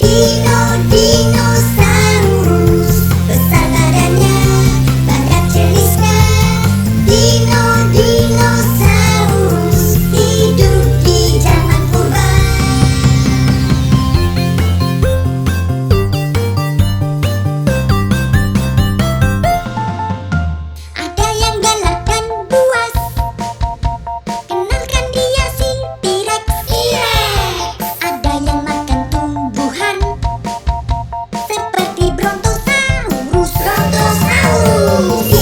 り Oh.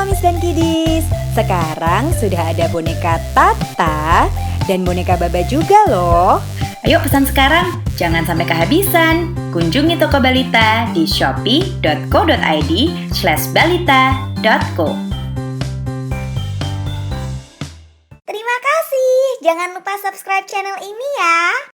Mamis dan Kidis. Sekarang sudah ada boneka Tata dan boneka Baba juga loh. Ayo pesan sekarang, jangan sampai kehabisan. Kunjungi toko Balita di shopee.co.id slash balita.co. Terima kasih, jangan lupa subscribe channel ini ya.